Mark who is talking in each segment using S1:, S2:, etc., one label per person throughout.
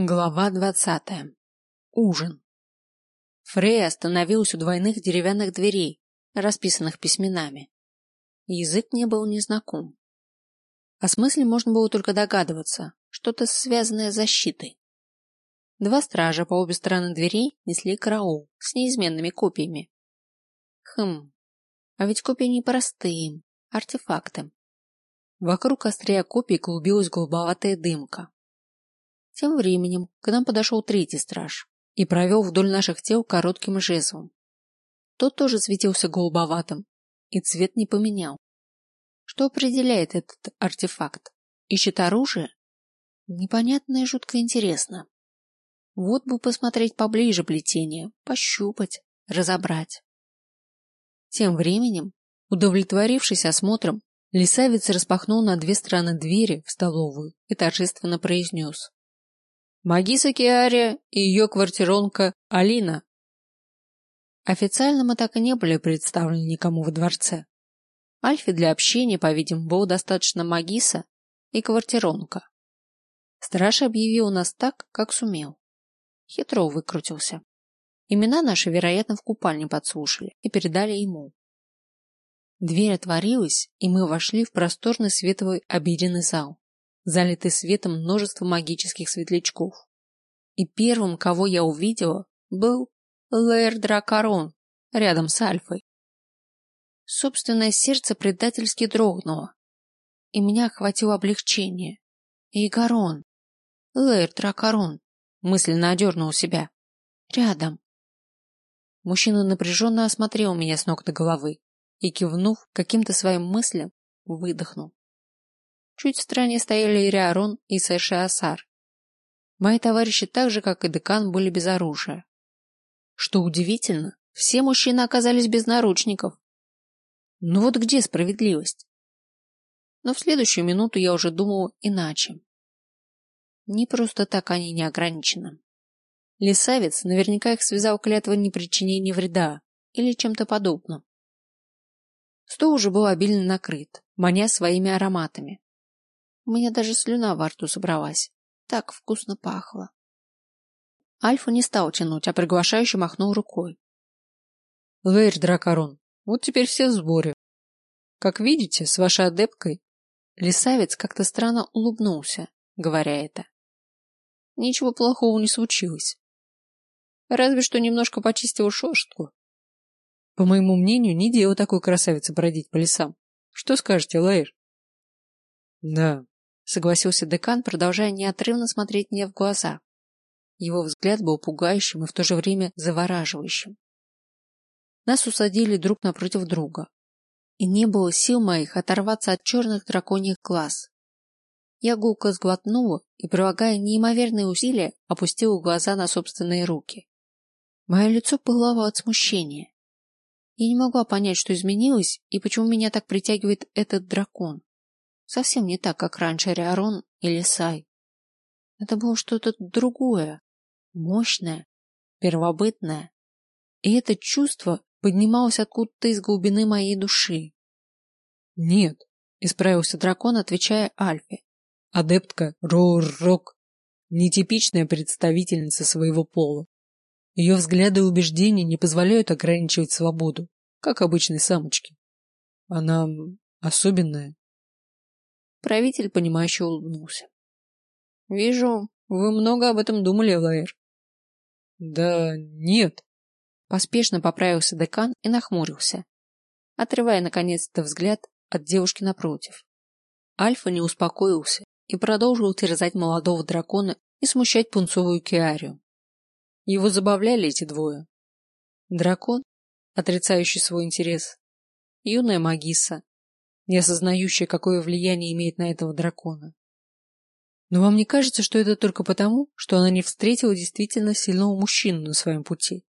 S1: Глава двадцатая. Ужин. Фрей остановилась у двойных деревянных дверей, расписанных письменами. Язык мне был незнаком. О смысле можно было только догадываться, что-то связанное с защитой. Два стража по обе стороны дверей несли караул с неизменными копьями. Хм, а ведь копии не простые, артефакты. Вокруг острия копий клубилась голубоватая дымка. Тем временем к нам подошел третий страж и провел вдоль наших тел коротким жезлом. Тот тоже светился голубоватым, и цвет не поменял. Что определяет этот артефакт? Ищет оружие? Непонятно и жутко интересно. Вот бы посмотреть поближе плетение, пощупать, разобрать. Тем временем, удовлетворившись осмотром, Лисавец распахнул на две стороны двери в столовую и торжественно произнес. Магиса Киария и ее квартиронка Алина. Официально мы так и не были представлены никому во дворце. Альфе для общения, по-видимому, было достаточно Магиса и квартиронка. Страж объявил нас так, как сумел. Хитро выкрутился. Имена наши, вероятно, в купальне подслушали и передали ему. Дверь отворилась, и мы вошли в просторный световый обеденный зал залитый светом множества магических светлячков. И первым, кого я увидела, был Лэр Дракарон рядом с Альфой. Собственное сердце предательски дрогнуло, и меня охватило облегчение. Игорон, Лэр Дракарон, мысленно одернул себя. Рядом. Мужчина напряженно осмотрел меня с ног до головы и, кивнув каким-то своим мыслям, выдохнул. Чуть в стороне стояли Ириарон и Сэшиасар. Мои товарищи так же, как и декан, были без оружия. Что удивительно, все мужчины оказались без наручников. Ну вот где справедливость? Но в следующую минуту я уже думал иначе. Не просто так они не ограничены. Лисавец наверняка их связал клятва непричинения вреда или чем-то подобным. Стол уже был обильно накрыт, маня своими ароматами. У меня даже слюна во рту собралась. Так вкусно пахло. Альфа не стал тянуть, а приглашающе махнул рукой. Лейр Дракарон, вот теперь все в сборе. Как видите, с вашей адепткой Лисавец как-то странно улыбнулся, говоря это. Ничего плохого не случилось. Разве что немножко почистил шерстку. По моему мнению, не дело такой красавице бродить по лесам. Что скажете, Лейр? Да, согласился декан, продолжая неотрывно смотреть мне в глаза. Его взгляд был пугающим и в то же время завораживающим. Нас усадили друг напротив друга, и не было сил моих оторваться от черных драконьих глаз. Я гулко сглотнула и, прилагая неимоверные усилия, опустила глаза на собственные руки. Мое лицо пылало от смущения. Я не могла понять, что изменилось и почему меня так притягивает этот дракон. Совсем не так, как раньше Риарон или Сай. Это было что-то другое, мощное, первобытное. И это чувство поднималось откуда-то из глубины моей души. Нет, исправился дракон, отвечая Альфе. Адептка Рор-Рок, нетипичная представительница своего пола. Ее взгляды и убеждения не позволяют ограничивать свободу, как обычной самочки. Она особенная Правитель, понимающе улыбнулся. Вижу, вы много об этом думали, Лаэр. Да нет. Поспешно поправился декан и нахмурился, отрывая наконец-то взгляд от девушки напротив. Альфа не успокоился и продолжил терзать молодого дракона и смущать пунцовую Киарию. Его забавляли эти двое. Дракон, отрицающий свой интерес, юная магиса, не осознающая, какое влияние имеет на этого дракона. Но вам не кажется, что это только потому, что она не встретила действительно сильного мужчину на своем пути?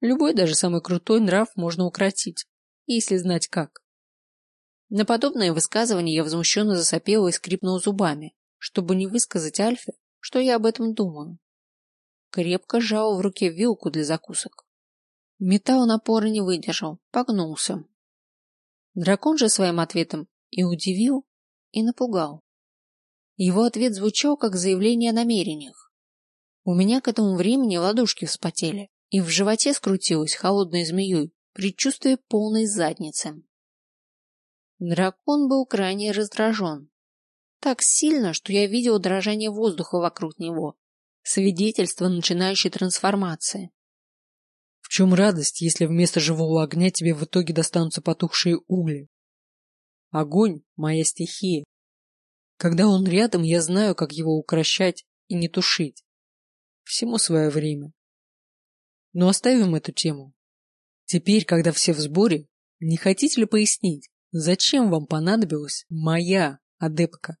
S1: Любой, даже самый крутой нрав можно укротить, если знать как. На подобное высказывание я возмущенно засопела и скрипнула зубами, чтобы не высказать Альфе, что я об этом думаю. Крепко сжал в руке вилку для закусок. Металл напора не выдержал, погнулся, Дракон же своим ответом и удивил, и напугал. Его ответ звучал как заявление о намерениях, У меня к этому времени ладошки вспотели, и в животе скрутилась холодной змеей предчувствие полной задницы. Дракон был крайне раздражен. Так сильно, что я видел дрожание воздуха вокруг него, свидетельство начинающей трансформации.
S2: В чем радость, если вместо живого огня тебе в итоге достанутся потухшие угли? Огонь — моя стихия. Когда он рядом, я знаю, как его укращать и не тушить. Всему свое время. Но оставим эту тему. Теперь, когда все в сборе, не хотите ли пояснить, зачем вам понадобилась моя адепка?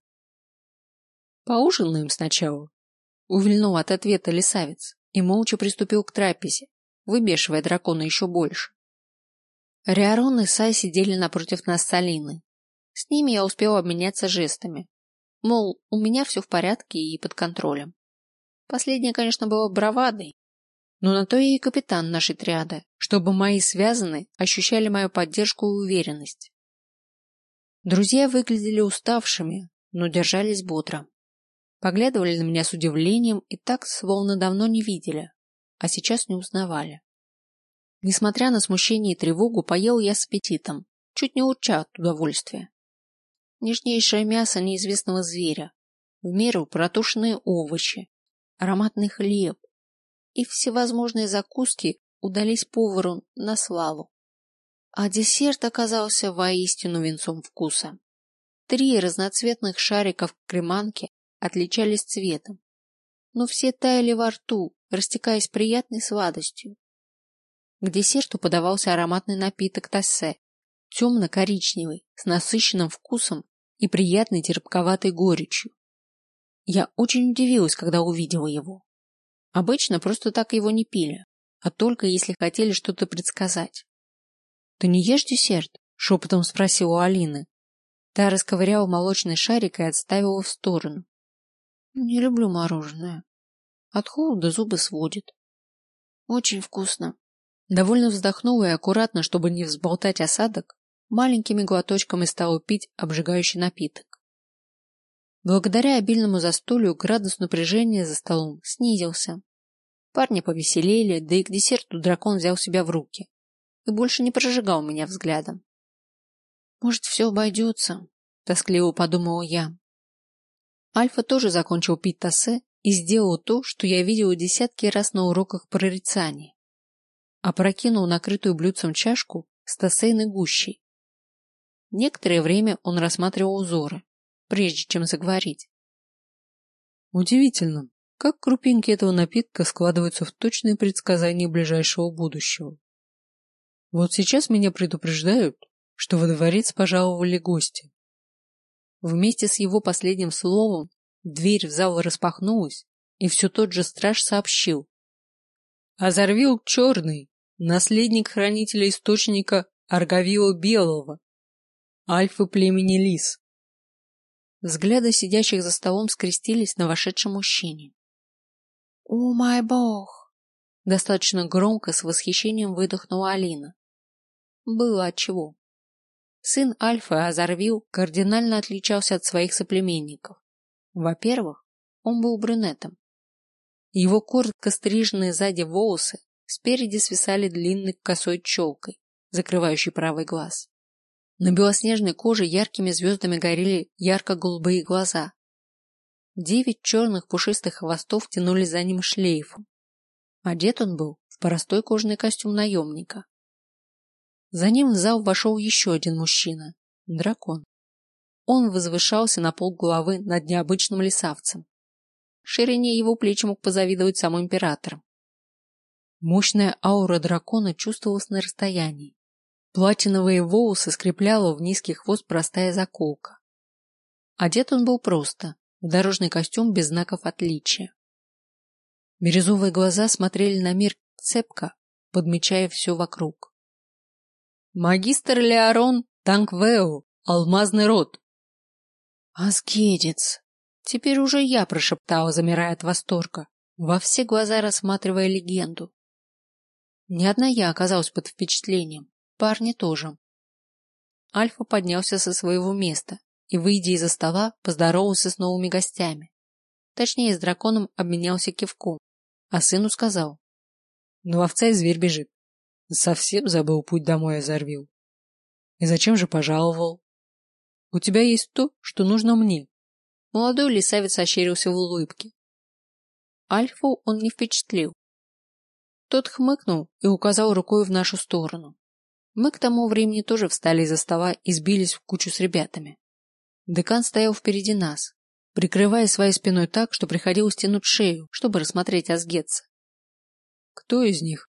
S1: Поужинаем сначала. Увильнул от ответа лесавец и молча приступил к трапезе, выбешивая дракона еще больше. Риарон и Сай сидели напротив нас с Алиной. С ними я успел обменяться жестами. Мол, у меня все в порядке и под контролем. Последнее, конечно, было бравадой, но на то я и капитан нашей триады, чтобы мои связанные ощущали мою поддержку и уверенность. Друзья выглядели уставшими, но держались бодро. Поглядывали на меня с удивлением и так, словно давно не видели, а сейчас не узнавали. Несмотря на смущение и тревогу, поел я с аппетитом, чуть не урча от удовольствия. Нежнейшее мясо неизвестного зверя, в меру протушенные овощи, ароматный хлеб и всевозможные закуски удались повару на славу. А десерт оказался воистину венцом вкуса. Три разноцветных шариков креманки отличались цветом, но все таяли во рту, растекаясь приятной сладостью. К десерту подавался ароматный напиток тассе, темно-коричневый, с насыщенным вкусом и приятной терпковатой горечью. Я очень удивилась, когда увидела его. Обычно просто так его не пили, а только если хотели что-то предсказать. — Ты не ешь десерт? — шепотом спросила Алины. Та расковыряла молочный шарик и отставила в сторону. — Не люблю мороженое. От холода зубы сводит. — Очень вкусно. Довольно вздохнула и аккуратно, чтобы не взболтать осадок, маленькими глоточками стала пить обжигающий напиток. Благодаря обильному застолью градус напряжения за столом снизился. Парни повеселели, да и к десерту дракон взял себя в руки и больше не прожигал меня взглядом. Может, все обойдется, тоскливо подумала я. Альфа тоже закончил пить тассе и сделал то, что я видела десятки раз на уроках прорицания. Опрокинул накрытую блюдцем чашку с тассейной гущей Некоторое время он рассматривал узоры, прежде чем заговорить.
S2: Удивительно, как крупинки этого напитка складываются в точные предсказания ближайшего будущего. Вот сейчас меня предупреждают, что во дворец пожаловали гости.
S1: Вместе с его последним словом дверь в зал распахнулась, и все тот же страж сообщил.
S2: Озорвил черный, наследник хранителя источника Аргавила Белого, альфы племени Лис.
S1: Взгляды сидящих за столом скрестились на вошедшем мужчине. «О мой бог!» Достаточно громко с восхищением выдохнула Алина. Было отчего. Сын Альфы Азарвил кардинально отличался от своих соплеменников. Во-первых, он был брюнетом. Его коротко стриженные сзади волосы спереди свисали длинной косой челкой, закрывающей правый глаз. На белоснежной коже яркими звездами горели ярко-голубые глаза. Девять черных пушистых хвостов тянули за ним шлейфом. Одет он был в простой кожаный костюм наемника. За ним в зал вошел еще один мужчина – дракон. Он возвышался на полголовы над необычным лесавцем. Ширине его плеч мог позавидовать сам император. Мощная аура дракона чувствовалась на расстоянии. Платиновые волосы скрепляла в низкий хвост простая заколка. Одет он был просто, в дорожный костюм без знаков отличия. Бирюзовые глаза смотрели на мир цепко, подмечая все вокруг. Магистр Леорон Танквео, алмазный род. Аскедец. Теперь уже я прошептала, замирая от восторга, во все глаза рассматривая легенду. Ни одна я оказалась под впечатлением. Парни тоже. Альфа поднялся со своего места и, выйдя из-за стола, поздоровался с новыми гостями. Точнее, с драконом обменялся кивком, а сыну сказал.
S2: Но овца и зверь бежит. Совсем забыл путь домой озорвил. И зачем же пожаловал? У тебя есть то, что нужно мне.
S1: Молодой лисавец ощерился в улыбке. Альфу он не впечатлил. Тот хмыкнул и указал рукой в нашу сторону. Мы к тому времени тоже встали из-за стола и сбились в кучу с ребятами. Декан стоял впереди нас, прикрывая своей спиной так, что приходилось тянуть шею, чтобы рассмотреть Асгетца.
S2: Кто из них?